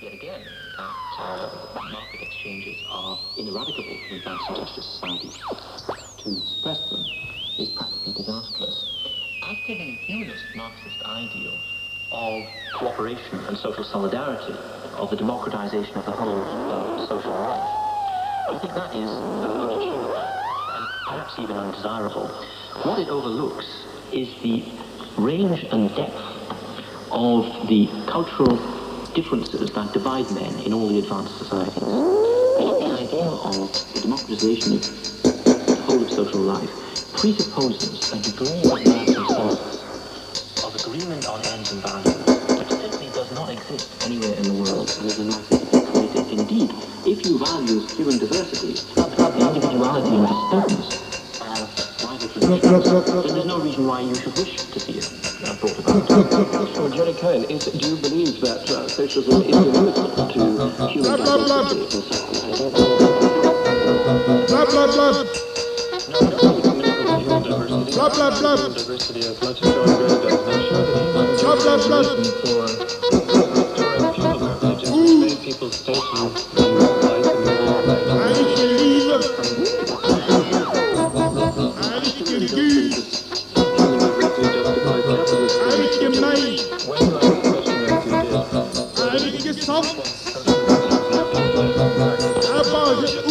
yet again that uh, market exchanges are ineradicable in advanced industrial societies. To suppress them is practically disastrous. As per the humanist Marxist ideal of cooperation and social solidarity, of the democratization of the whole uh, social life, I think that is uh, and perhaps even undesirable. What it overlooks is the range and depth of the cultural differences that divide men in all the advanced societies. The idea of the democratization of the whole of social life presupposes a degree of universal consensus, of agreement on ends and values, which simply does not exist anywhere in the world is. Indeed, if you value human diversity, the individuality and distinctness there's no reason why you should wish to see it uh, brought about. So, Jerry Cohen, is, do you believe that uh, socialism is limited to human diversity and so on? Blah, blah, blah. Blah, blah, blah. Diversity as much as John Gray does. And I'm sure that he's Blah, blah, blah. for restoring fuel privileges, which made people station in life Hij was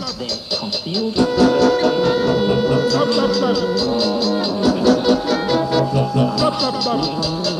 Bla bla bla. concealed Bla bla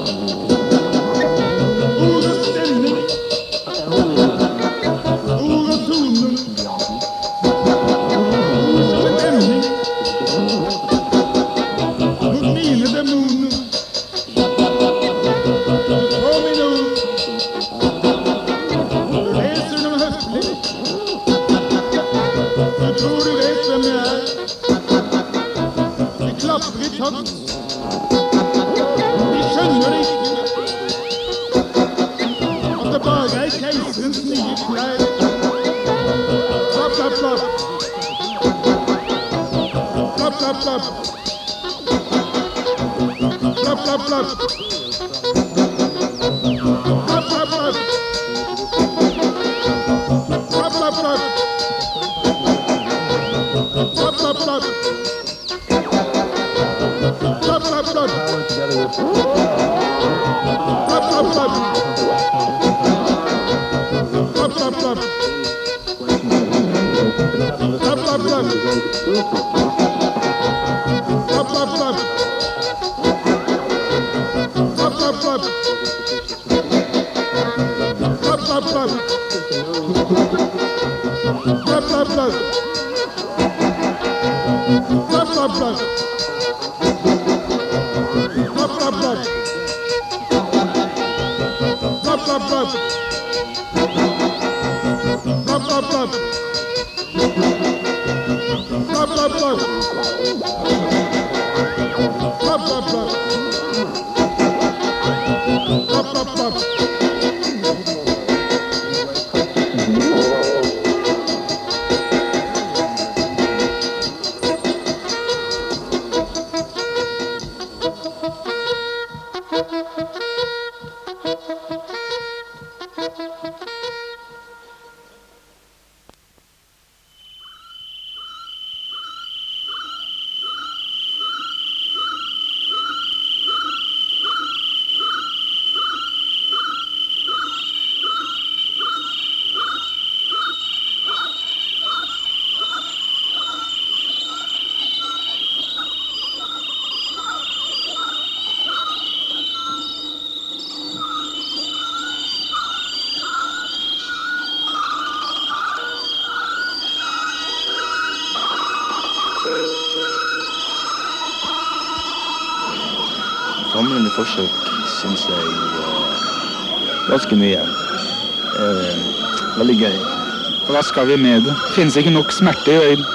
lap lap lap. Lap lap lap. Lap lap lap. Lap lap lap. Lap lap lap. Lap lap lap. Lap lap lap. Lap lap lap. baixo. Lá pra baixo. Lá pra baixo. Lá pra baixo. Lá pra baixo. Lá pra baixo. Forsøk syns jeg eh, ganske mye. Eh, veldig gøy. Hva skal vi med det? Finnes ikke nok smerte i øynene.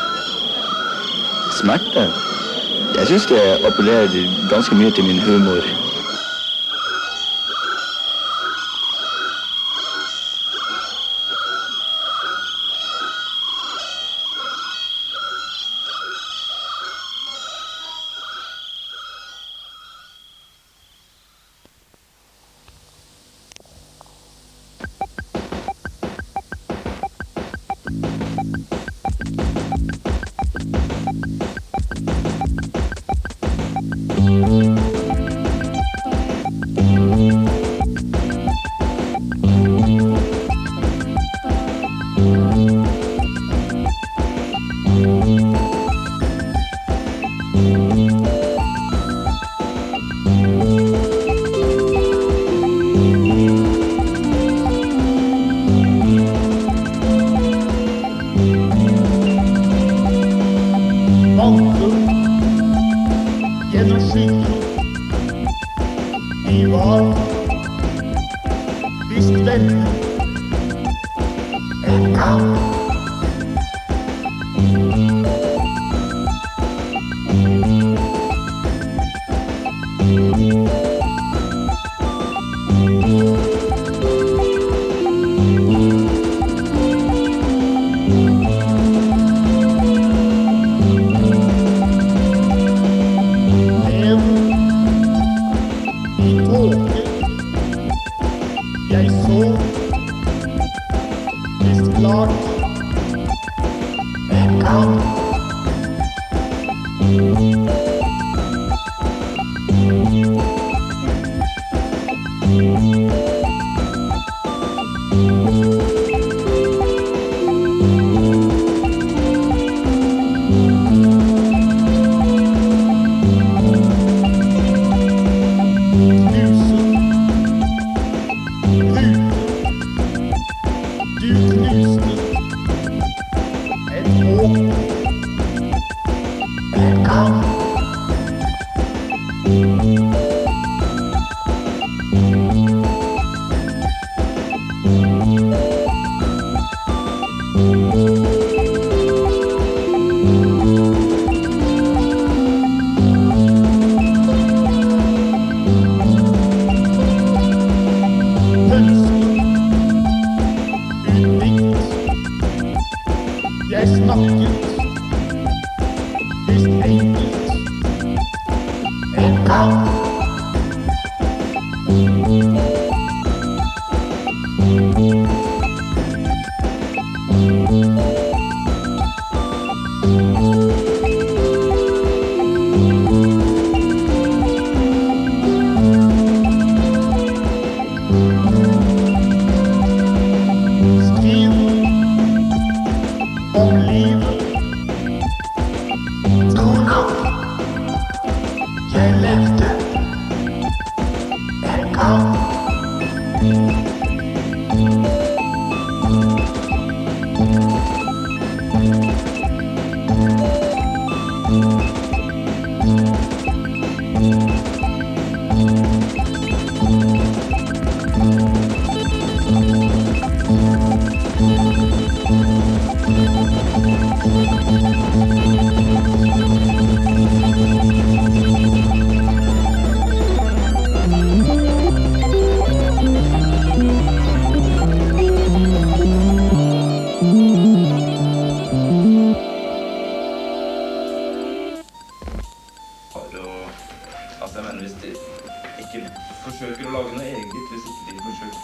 Smerte? Jeg syns det appellerer ganske mye til min humor.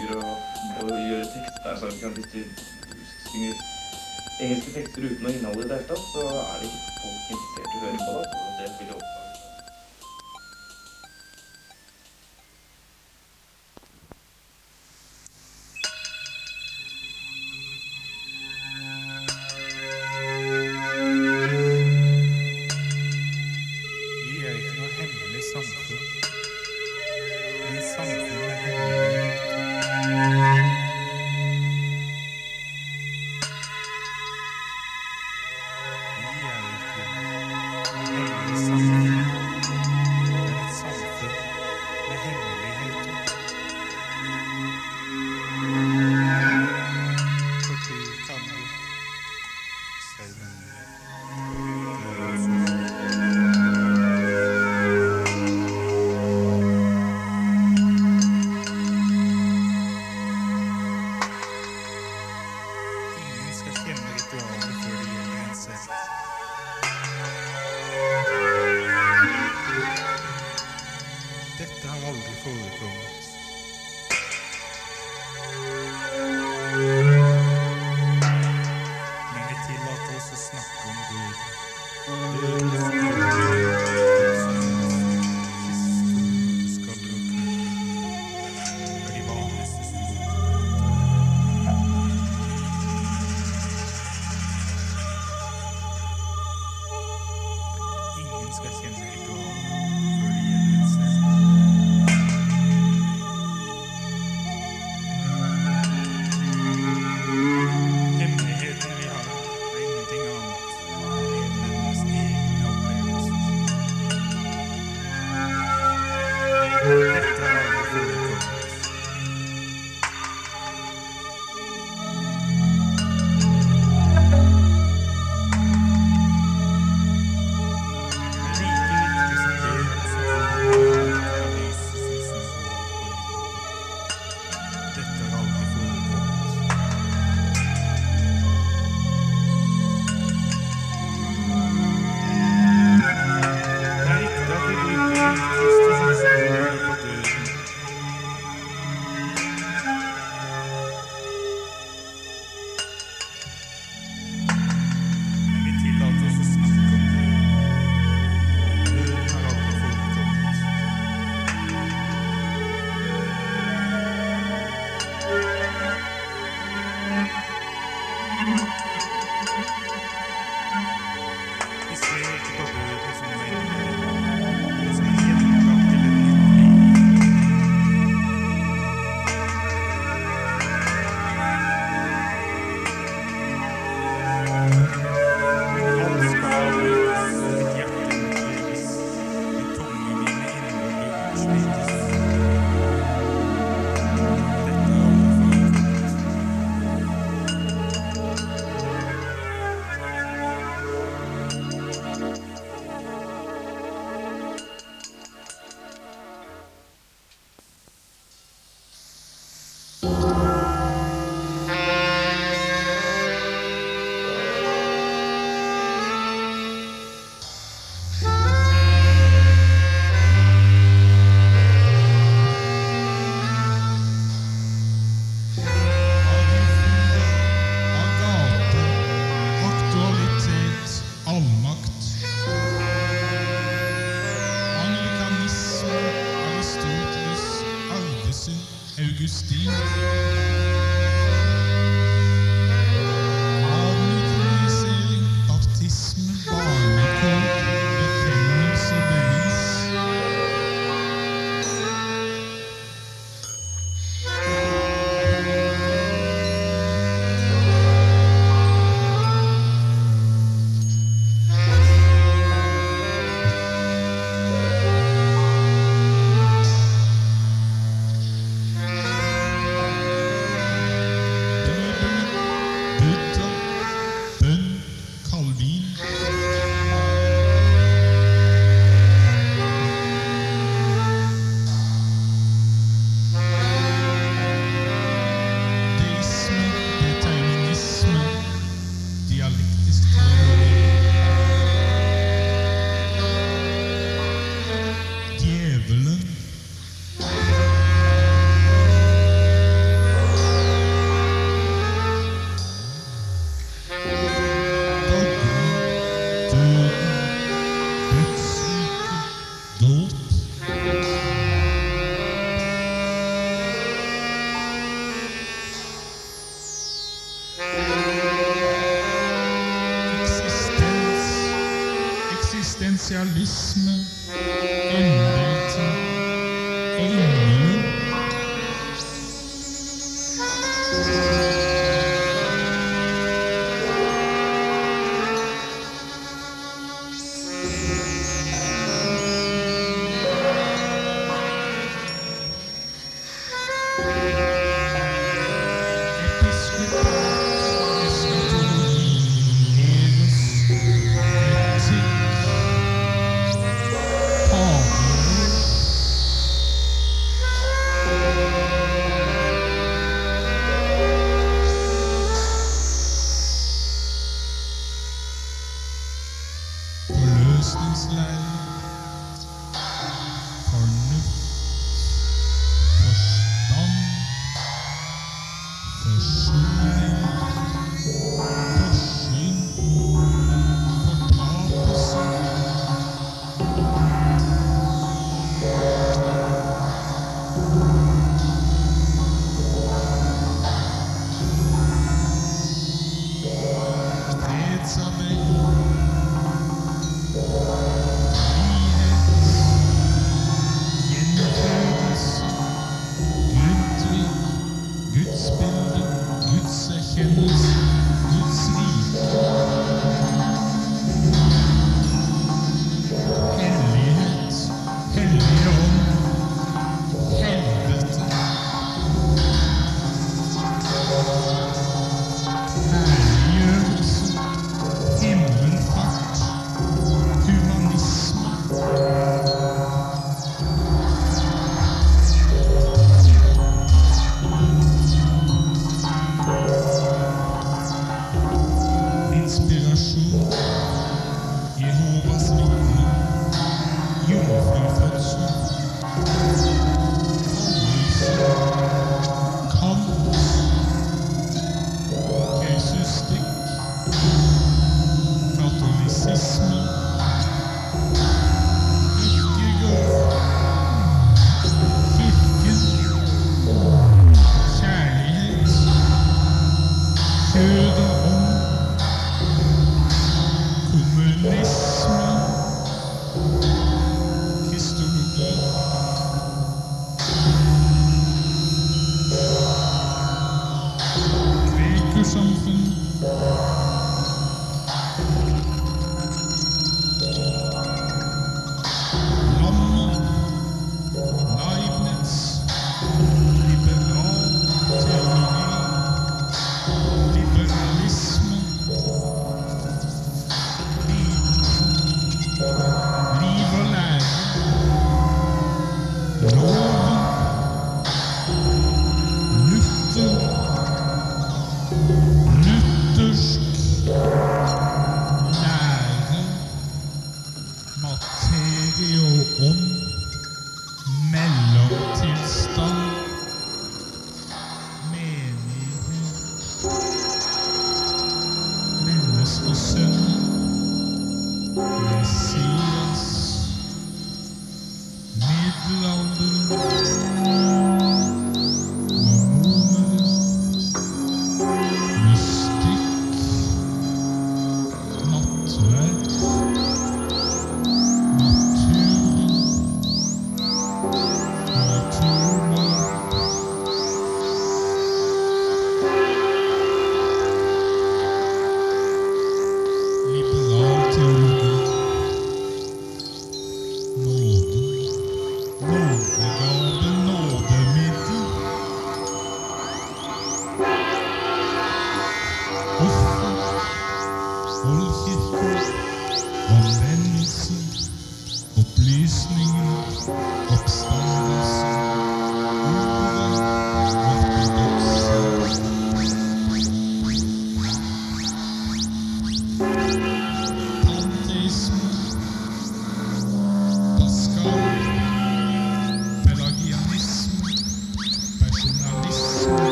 ønsker å, å gjøre tekst der sånn at Hvis du synger engelske tekster uten noe innhold i det hele tatt, så er det ikke folk interessert i å høre på det. Så det vil jo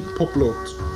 popload.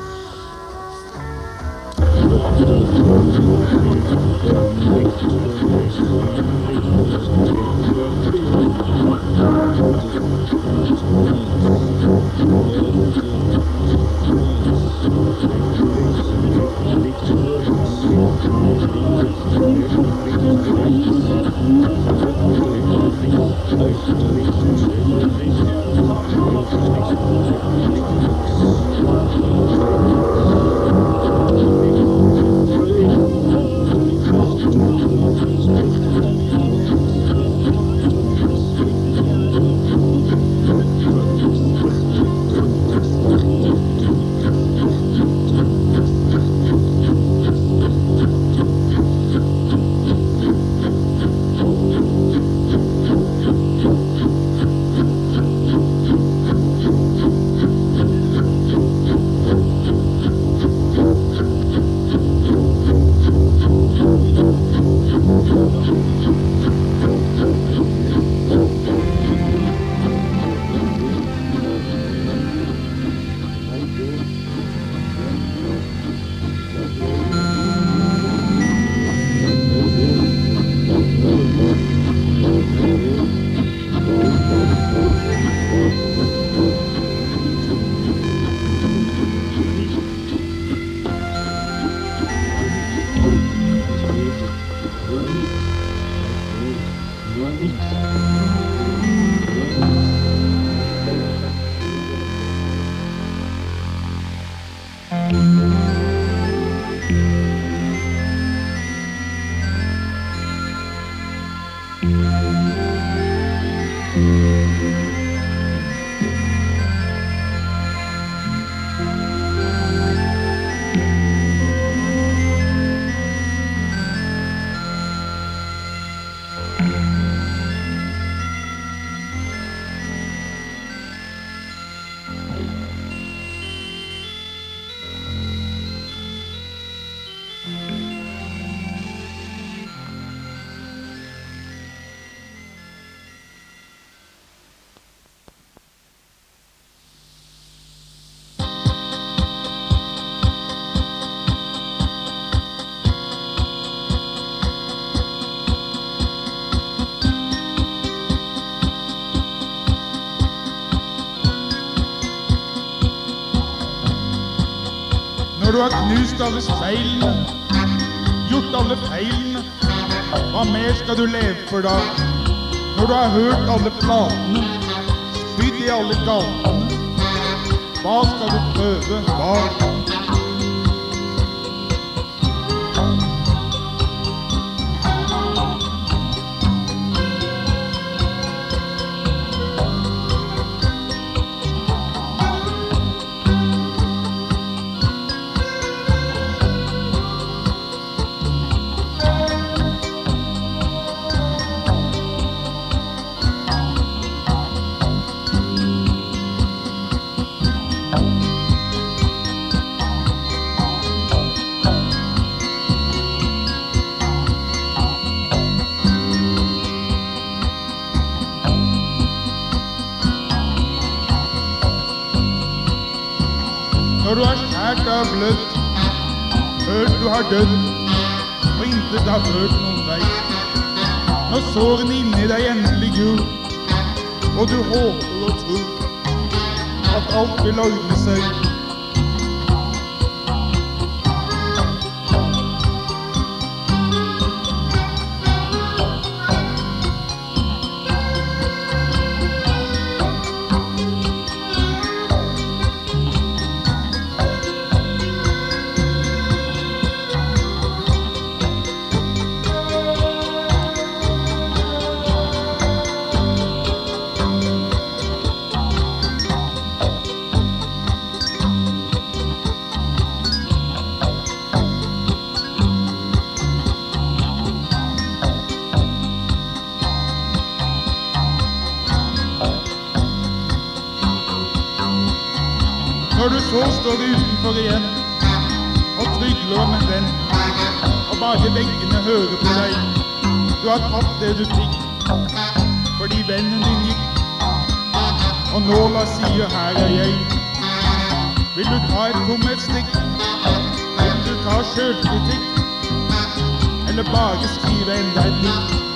Har knust alle speilene, gjort alle feilene, hva mer skal du leve for da? Når du har hørt alle platene, spydd i alle gatene, hva skal du prøve, hva? Har dødd, og intet har ført noen vei. Når sårene inni deg endelig gror, og du håper og tror at alt vil ordne seg. Har tatt det du fikk, fordi vennen din gikk. Og nåla sier her er jeg. Vil du ta et tomhetsstikk? Vil du ta sjølkritikk? Eller bare skrive enda et dikt?